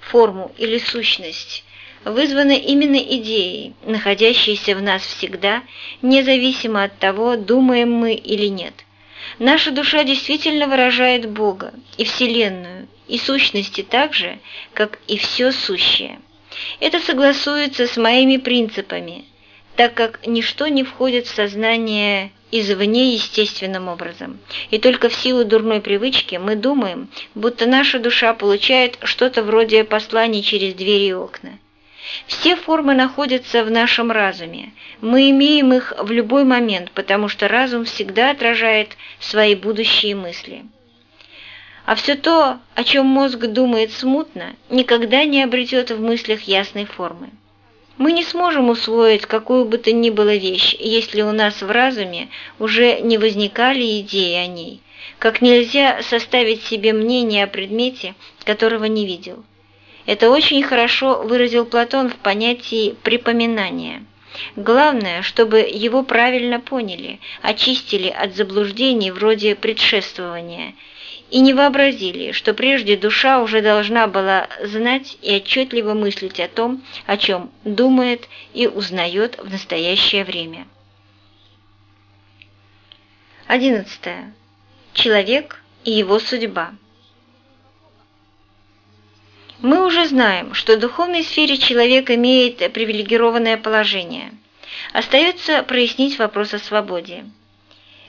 форму или сущность вызвано именно идеей, находящейся в нас всегда, независимо от того, думаем мы или нет. Наша душа действительно выражает Бога и Вселенную, и сущности так же, как и все сущее. Это согласуется с моими принципами, так как ничто не входит в сознание извне естественным образом, и только в силу дурной привычки мы думаем, будто наша душа получает что-то вроде посланий через двери и окна. Все формы находятся в нашем разуме. Мы имеем их в любой момент, потому что разум всегда отражает свои будущие мысли. А все то, о чем мозг думает смутно, никогда не обретет в мыслях ясной формы. Мы не сможем усвоить какую бы то ни было вещь, если у нас в разуме уже не возникали идеи о ней, как нельзя составить себе мнение о предмете, которого не видел. Это очень хорошо выразил Платон в понятии «припоминания». Главное, чтобы его правильно поняли, очистили от заблуждений вроде предшествования и не вообразили, что прежде душа уже должна была знать и отчетливо мыслить о том, о чем думает и узнает в настоящее время. 11. Человек и его судьба. Мы уже знаем, что в духовной сфере человек имеет привилегированное положение. Остается прояснить вопрос о свободе.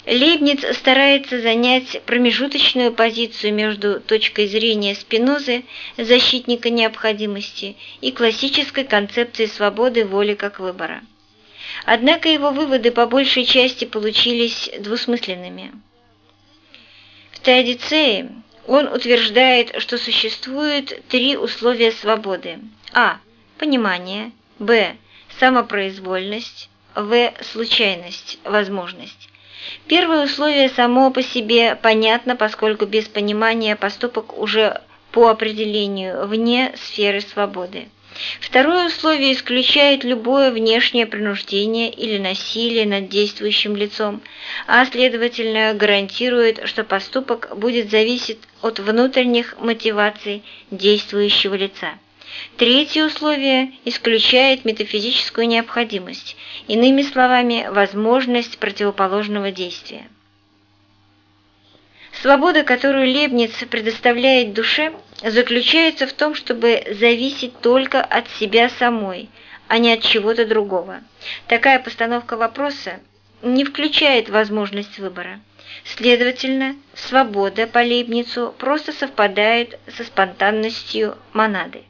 Лейбниц старается занять промежуточную позицию между точкой зрения Спинозы, защитника необходимости, и классической концепцией свободы воли как выбора. Однако его выводы по большей части получились двусмысленными. В Теодицее он утверждает, что существует три условия свободы. А. Понимание. Б. Самопроизвольность. В. Случайность, возможность. Первое условие само по себе понятно, поскольку без понимания поступок уже по определению вне сферы свободы. Второе условие исключает любое внешнее принуждение или насилие над действующим лицом, а следовательно гарантирует, что поступок будет зависеть от внутренних мотиваций действующего лица. Третье условие исключает метафизическую необходимость, иными словами, возможность противоположного действия. Свобода, которую Лебниц предоставляет душе, заключается в том, чтобы зависеть только от себя самой, а не от чего-то другого. Такая постановка вопроса не включает возможность выбора. Следовательно, свобода по Лейбницу просто совпадает со спонтанностью монады.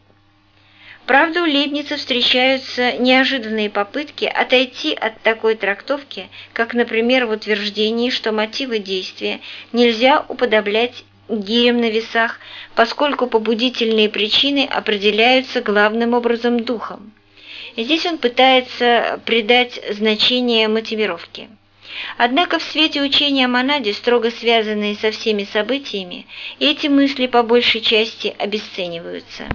Правда, у Лейбница встречаются неожиданные попытки отойти от такой трактовки, как, например, в утверждении, что мотивы действия нельзя уподоблять гирям на весах, поскольку побудительные причины определяются главным образом духом. Здесь он пытается придать значение мотивировке. Однако в свете учения о монаде, строго связанные со всеми событиями, эти мысли по большей части обесцениваются.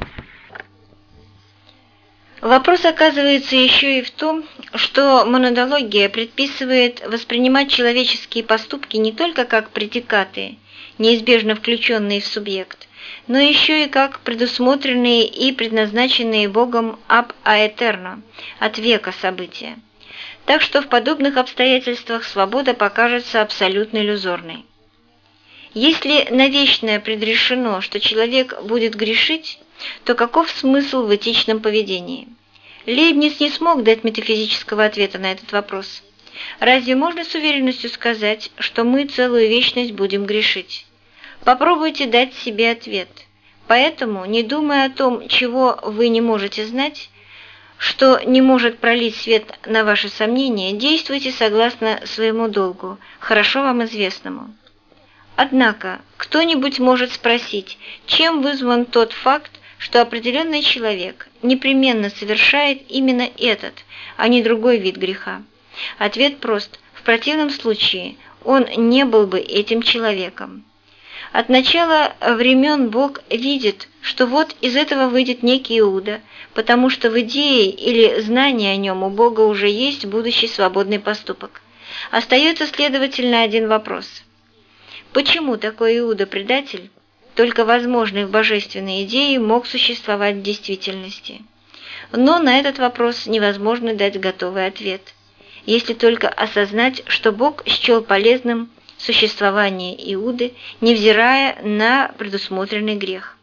Вопрос оказывается еще и в том, что монодология предписывает воспринимать человеческие поступки не только как предикаты, неизбежно включенные в субъект, но еще и как предусмотренные и предназначенные Богом аб аэтерно, от века события. Так что в подобных обстоятельствах свобода покажется абсолютно иллюзорной. Если навечно предрешено, что человек будет грешить, то каков смысл в этичном поведении? Лейбниц не смог дать метафизического ответа на этот вопрос. Разве можно с уверенностью сказать, что мы целую вечность будем грешить? Попробуйте дать себе ответ. Поэтому, не думая о том, чего вы не можете знать, что не может пролить свет на ваши сомнения, действуйте согласно своему долгу, хорошо вам известному. Однако, кто-нибудь может спросить, чем вызван тот факт, что определенный человек непременно совершает именно этот, а не другой вид греха? Ответ прост. В противном случае он не был бы этим человеком. От начала времен Бог видит, что вот из этого выйдет некий Иуда, потому что в идее или знании о нем у Бога уже есть будущий свободный поступок. Остается, следовательно, один вопрос. Почему такой Иуда-предатель только возможный в божественной идее мог существовать в действительности. Но на этот вопрос невозможно дать готовый ответ, если только осознать, что Бог счел полезным существование Иуды, невзирая на предусмотренный грех.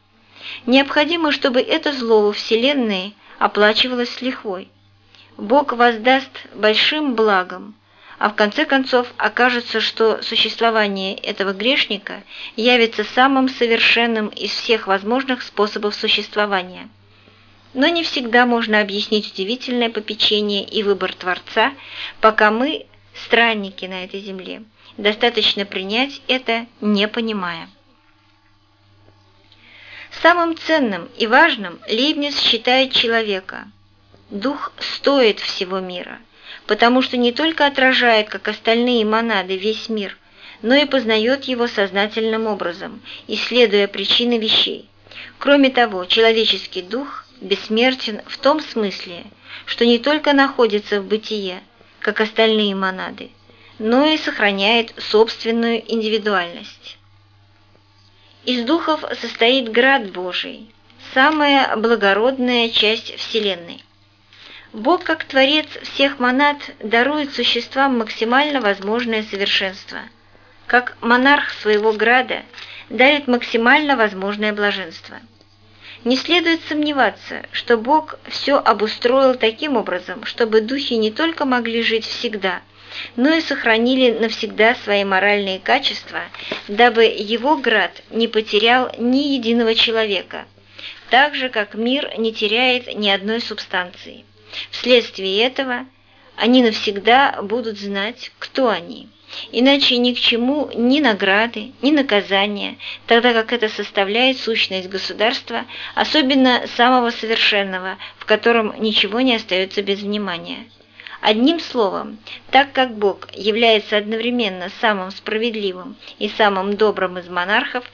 Необходимо, чтобы это зло во Вселенной оплачивалось с лихвой. Бог воздаст большим благом, а в конце концов окажется, что существование этого грешника явится самым совершенным из всех возможных способов существования. Но не всегда можно объяснить удивительное попечение и выбор Творца, пока мы, странники на этой земле, достаточно принять это, не понимая. Самым ценным и важным Лейбниц считает человека. Дух стоит всего мира – потому что не только отражает, как остальные монады, весь мир, но и познает его сознательным образом, исследуя причины вещей. Кроме того, человеческий дух бессмертен в том смысле, что не только находится в бытие, как остальные монады, но и сохраняет собственную индивидуальность. Из духов состоит град Божий, самая благородная часть Вселенной. Бог, как Творец всех монад, дарует существам максимально возможное совершенство. Как монарх своего града дарит максимально возможное блаженство. Не следует сомневаться, что Бог все обустроил таким образом, чтобы духи не только могли жить всегда, но и сохранили навсегда свои моральные качества, дабы его град не потерял ни единого человека, так же, как мир не теряет ни одной субстанции. Вследствие этого они навсегда будут знать, кто они. Иначе ни к чему ни награды, ни наказания, тогда как это составляет сущность государства, особенно самого совершенного, в котором ничего не остается без внимания. Одним словом, так как Бог является одновременно самым справедливым и самым добрым из монархов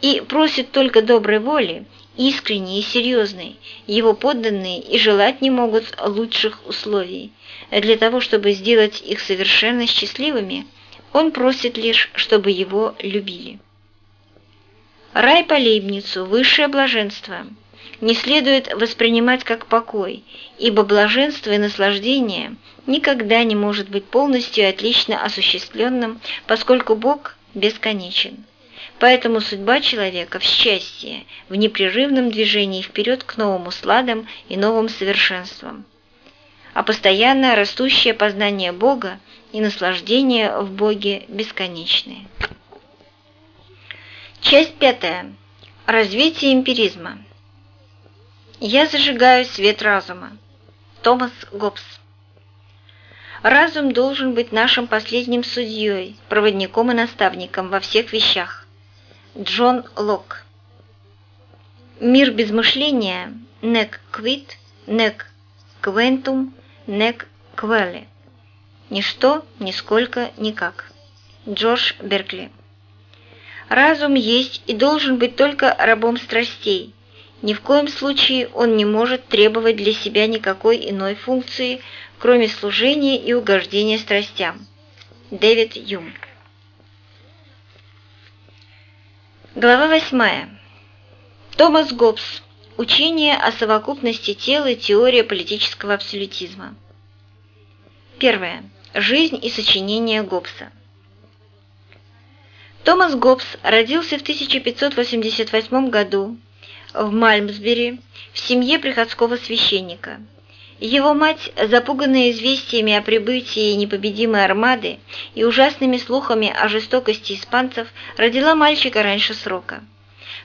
и просит только доброй воли, искренней и серьезной, его подданные и желать не могут лучших условий. Для того, чтобы сделать их совершенно счастливыми, он просит лишь, чтобы его любили. Рай по Лейбницу – высшее блаженство – не следует воспринимать как покой, ибо блаженство и наслаждение никогда не может быть полностью отлично осуществленным, поскольку Бог бесконечен. Поэтому судьба человека в счастье, в непрерывном движении вперед к новым усладам и новым совершенствам. А постоянно растущее познание Бога и наслаждение в Боге бесконечные. Часть пятая. Развитие эмпиризма. Я зажигаю свет разума. Томас Гоббс. Разум должен быть нашим последним судьей, проводником и наставником во всех вещах. Джон Лок. Мир без мышления – нек квит, нек квентум, нек квелли. Ничто, нисколько, никак. Джордж Беркли. Разум есть и должен быть только рабом страстей – Ни в коем случае он не может требовать для себя никакой иной функции, кроме служения и угождения страстям. Дэвид Юм Глава 8. Томас Гоббс. Учение о совокупности тела и теория политического абсолютизма. Первое. Жизнь и сочинение Гоббса. Томас Гоббс родился в 1588 году в Мальмсбери в семье приходского священника. Его мать, запуганная известиями о прибытии непобедимой армады и ужасными слухами о жестокости испанцев, родила мальчика раньше срока.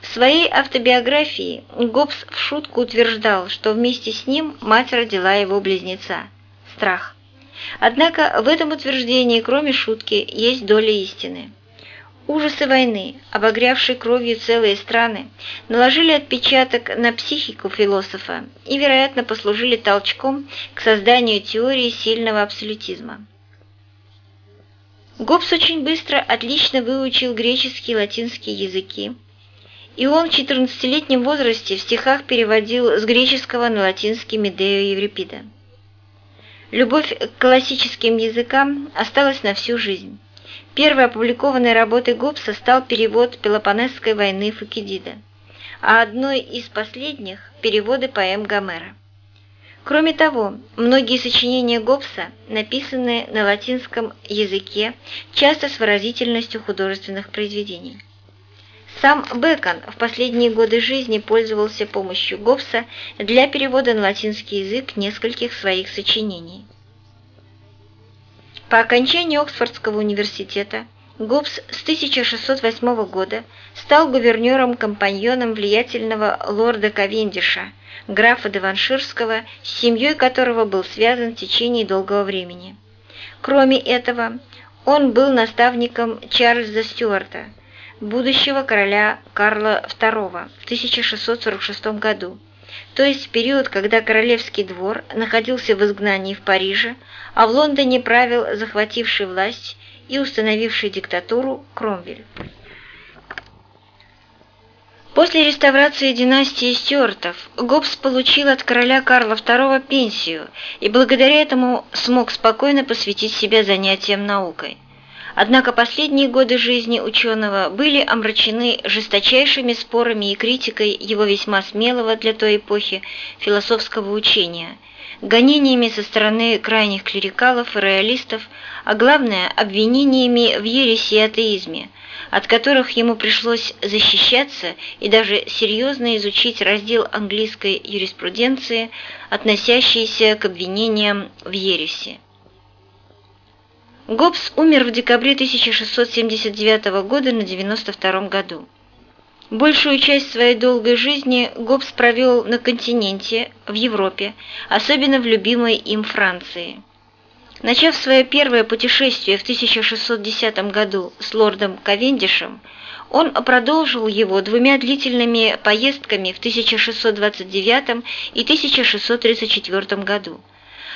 В своей автобиографии Гоббс в шутку утверждал, что вместе с ним мать родила его близнеца – страх. Однако в этом утверждении, кроме шутки, есть доля истины. Ужасы войны, обогрявшие кровью целые страны, наложили отпечаток на психику философа и, вероятно, послужили толчком к созданию теории сильного абсолютизма. Гоббс очень быстро отлично выучил греческий и латинский языки, и он в 14-летнем возрасте в стихах переводил с греческого на латинский Медею Еврипида. Любовь к классическим языкам осталась на всю жизнь. Первой опубликованной работой Гоббса стал перевод Пелопонесской войны Фукидида, а одной из последних – переводы поэм Гомера. Кроме того, многие сочинения Гоббса написаны на латинском языке, часто с выразительностью художественных произведений. Сам Бекон в последние годы жизни пользовался помощью Гоббса для перевода на латинский язык нескольких своих сочинений. По окончании Оксфордского университета Гоббс с 1608 года стал гувернером-компаньоном влиятельного лорда Ковендиша, графа Деванширского, с семьей которого был связан в течение долгого времени. Кроме этого, он был наставником Чарльза Стюарта, будущего короля Карла II в 1646 году, то есть в период, когда королевский двор находился в изгнании в Париже, а в Лондоне правил захвативший власть и установивший диктатуру Кромвель. После реставрации династии Стюартов Гоббс получил от короля Карла II пенсию и благодаря этому смог спокойно посвятить себя занятиям наукой. Однако последние годы жизни ученого были омрачены жесточайшими спорами и критикой его весьма смелого для той эпохи философского учения, гонениями со стороны крайних клерикалов и роялистов, а главное – обвинениями в ереси и атеизме, от которых ему пришлось защищаться и даже серьезно изучить раздел английской юриспруденции, относящийся к обвинениям в ереси. Гоббс умер в декабре 1679 года на 92 году. Большую часть своей долгой жизни Гоббс провел на континенте, в Европе, особенно в любимой им Франции. Начав свое первое путешествие в 1610 году с лордом Ковендишем, он продолжил его двумя длительными поездками в 1629 и 1634 году.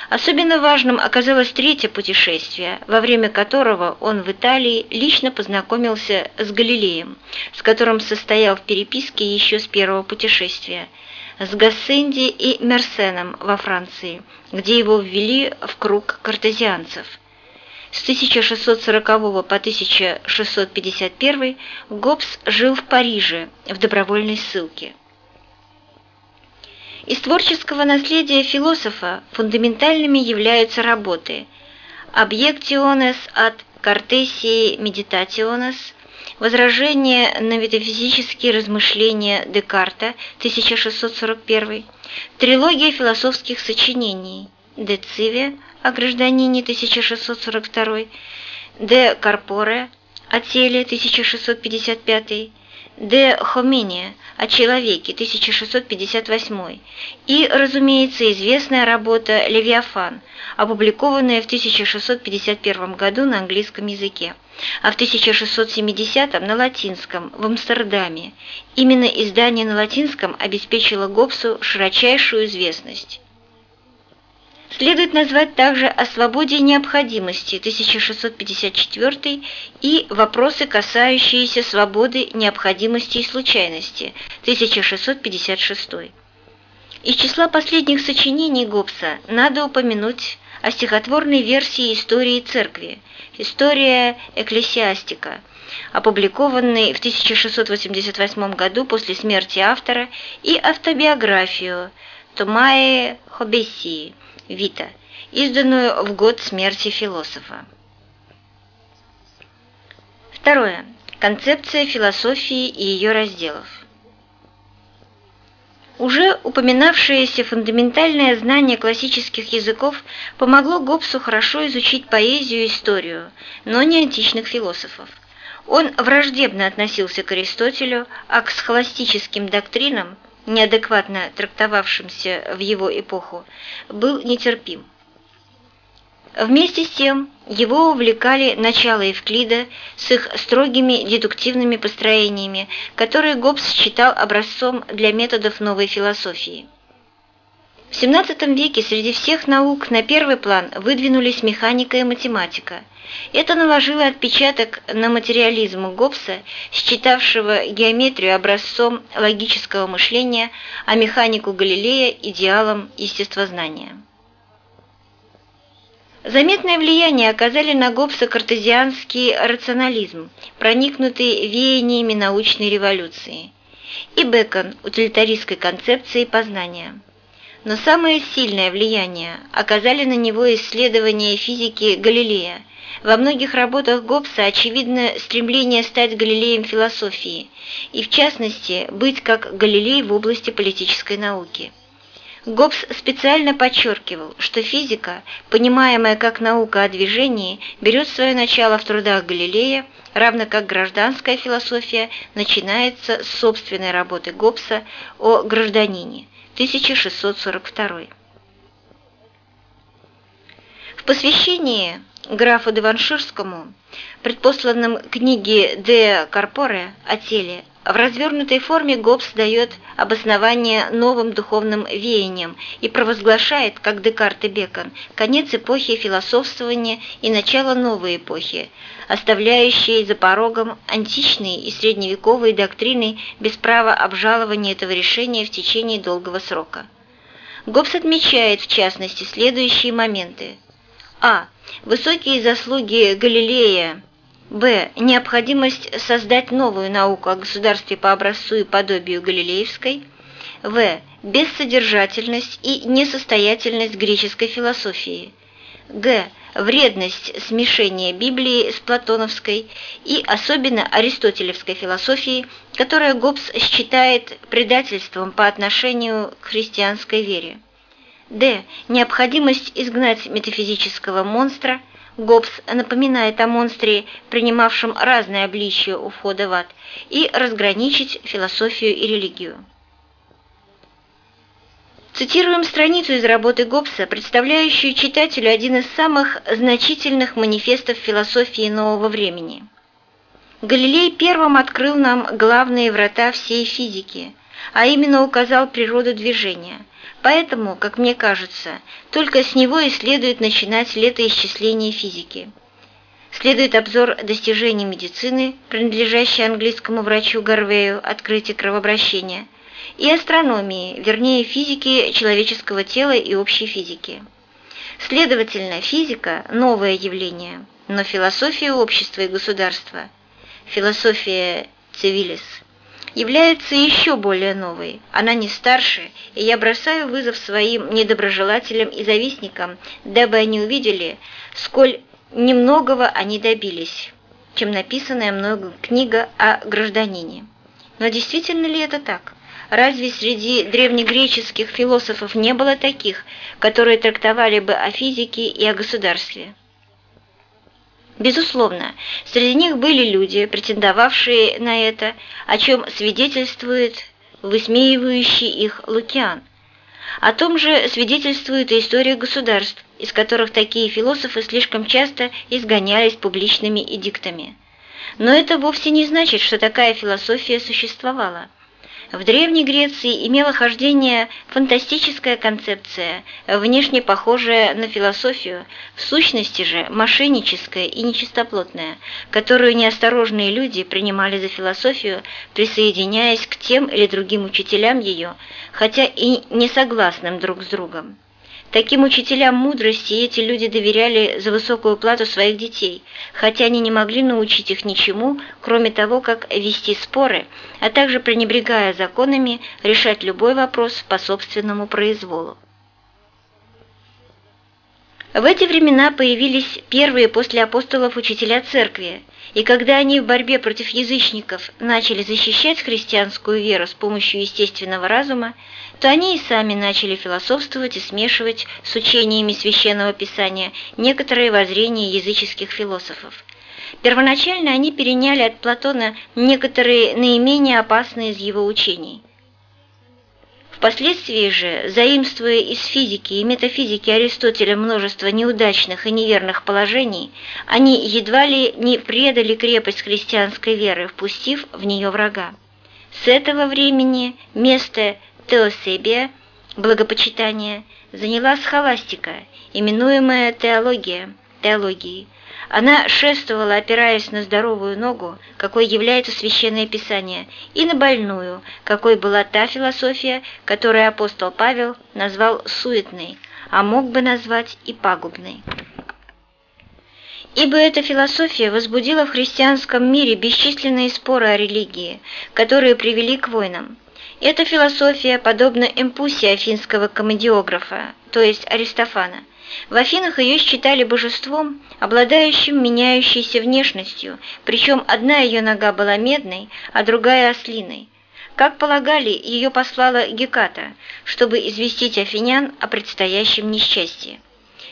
Особенно важным оказалось третье путешествие, во время которого он в Италии лично познакомился с Галилеем, с которым состоял в переписке еще с первого путешествия, с Гассенди и Мерсеном во Франции, где его ввели в круг картезианцев. С 1640 по 1651 Гоббс жил в Париже в добровольной ссылке. Из творческого наследия философа фундаментальными являются работы «Объектионес от Картесии Медитационес», «Возражение на метафизические размышления Декарта» 1641, трилогия философских сочинений «De Cive» о гражданине 1642, «De Corpore» о теле 1655, «De Homine» о человеке 1658 и, разумеется, известная работа «Левиафан», опубликованная в 1651 году на английском языке, а в 1670 на латинском в Амстердаме. Именно издание на латинском обеспечило Гоббсу широчайшую известность. Следует назвать также о свободе и необходимости 1654 и вопросы, касающиеся свободы, необходимости и случайности 1656. Из числа последних сочинений Гоббса надо упомянуть о стихотворной версии истории церкви «История экклесиастика», опубликованной в 1688 году после смерти автора, и автобиографию Томае Хобесии Вита, изданную в год смерти философа. Второе. Концепция философии и ее разделов. Уже упоминавшееся фундаментальное знание классических языков помогло Гоббсу хорошо изучить поэзию и историю, но не античных философов. Он враждебно относился к Аристотелю, а к схоластическим доктринам, неадекватно трактовавшимся в его эпоху, был нетерпим. Вместе с тем его увлекали начала Евклида с их строгими дедуктивными построениями, которые Гоббс считал образцом для методов новой философии. В XVII веке среди всех наук на первый план выдвинулись механика и математика. Это наложило отпечаток на материализм Гоббса, считавшего геометрию образцом логического мышления, а механику Галилея – идеалом естествознания. Заметное влияние оказали на Гоббса картезианский рационализм, проникнутый веяниями научной революции, и Бекон утилитаристской концепции познания. Но самое сильное влияние оказали на него исследования физики Галилея. Во многих работах Гоббса очевидно стремление стать Галилеем философии, и в частности быть как Галилей в области политической науки. Гоббс специально подчеркивал, что физика, понимаемая как наука о движении, берет свое начало в трудах Галилея, равно как гражданская философия начинается с собственной работы Гоббса о гражданине, 1642. В посвящении графу Деванширскому, предпосланном книге «Де Корпоре» о теле, в развернутой форме Гоббс дает обоснование новым духовным веяниям и провозглашает, как Декарт и Бекон, конец эпохи философствования и начало новой эпохи, оставляющей за порогом античные и средневековые доктрины без права обжалования этого решения в течение долгого срока. Гоббс отмечает, в частности, следующие моменты. А. Высокие заслуги Галилея Б. Необходимость создать новую науку о государстве по образцу и подобию Галилеевской. В. Бессодержательность и несостоятельность греческой философии. Г. Вредность смешения Библии с платоновской и особенно аристотелевской философии, которая Гоббс считает предательством по отношению к христианской вере. Д. Необходимость изгнать метафизического монстра – Гоббс напоминает о монстре, принимавшем разные обличия у входа в ад, и разграничить философию и религию. Цитируем страницу из работы Гоббса, представляющую читателю один из самых значительных манифестов философии нового времени. Галилей первым открыл нам главные врата всей физики, а именно указал природу движения – Поэтому, как мне кажется, только с него и следует начинать летоисчисление физики. Следует обзор достижений медицины, принадлежащей английскому врачу Гарвею «Открытие кровообращения», и астрономии, вернее физики человеческого тела и общей физики. Следовательно, физика – новое явление, но философия общества и государства, философия цивилис – является еще более новой. Она не старше, и я бросаю вызов своим недоброжелателям и завистникам, дабы они увидели, сколь немногого они добились, чем написанная мною книга о гражданине. Но действительно ли это так? Разве среди древнегреческих философов не было таких, которые трактовали бы о физике и о государстве? Безусловно, среди них были люди, претендовавшие на это, о чем свидетельствует высмеивающий их Лукиан. О том же свидетельствует и история государств, из которых такие философы слишком часто изгонялись публичными эдиктами. Но это вовсе не значит, что такая философия существовала. В Древней Греции имела хождение фантастическая концепция, внешне похожая на философию, в сущности же мошенническая и нечистоплотная, которую неосторожные люди принимали за философию, присоединяясь к тем или другим учителям ее, хотя и не согласным друг с другом. Таким учителям мудрости эти люди доверяли за высокую плату своих детей, хотя они не могли научить их ничему, кроме того, как вести споры, а также, пренебрегая законами, решать любой вопрос по собственному произволу. В эти времена появились первые после апостолов учителя церкви, и когда они в борьбе против язычников начали защищать христианскую веру с помощью естественного разума, то они и сами начали философствовать и смешивать с учениями Священного Писания некоторые воззрения языческих философов. Первоначально они переняли от Платона некоторые наименее опасные из его учений. Впоследствии же, заимствуя из физики и метафизики Аристотеля множество неудачных и неверных положений, они едва ли не предали крепость христианской веры, впустив в нее врага. С этого времени место теосебия, благопочитания, заняла схоластика, именуемая теология, теологией, она шествовала, опираясь на здоровую ногу, какой является священное писание, и на больную, какой была та философия, которую апостол Павел назвал суетной, а мог бы назвать и пагубной. Ибо эта философия возбудила в христианском мире бесчисленные споры о религии, которые привели к войнам. Эта философия подобна эмпусе афинского комедиографа, то есть Аристофана – в Афинах ее считали божеством, обладающим меняющейся внешностью, причем одна ее нога была медной, а другая ослиной. Как полагали, ее послала Геката, чтобы известить афинян о предстоящем несчастье.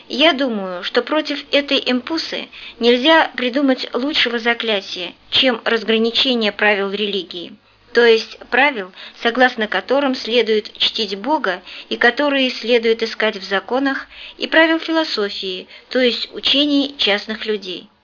Я думаю, что против этой эмпусы нельзя придумать лучшего заклятия, чем разграничение правил религии то есть правил, согласно которым следует чтить Бога и которые следует искать в законах, и правил философии, то есть учений частных людей.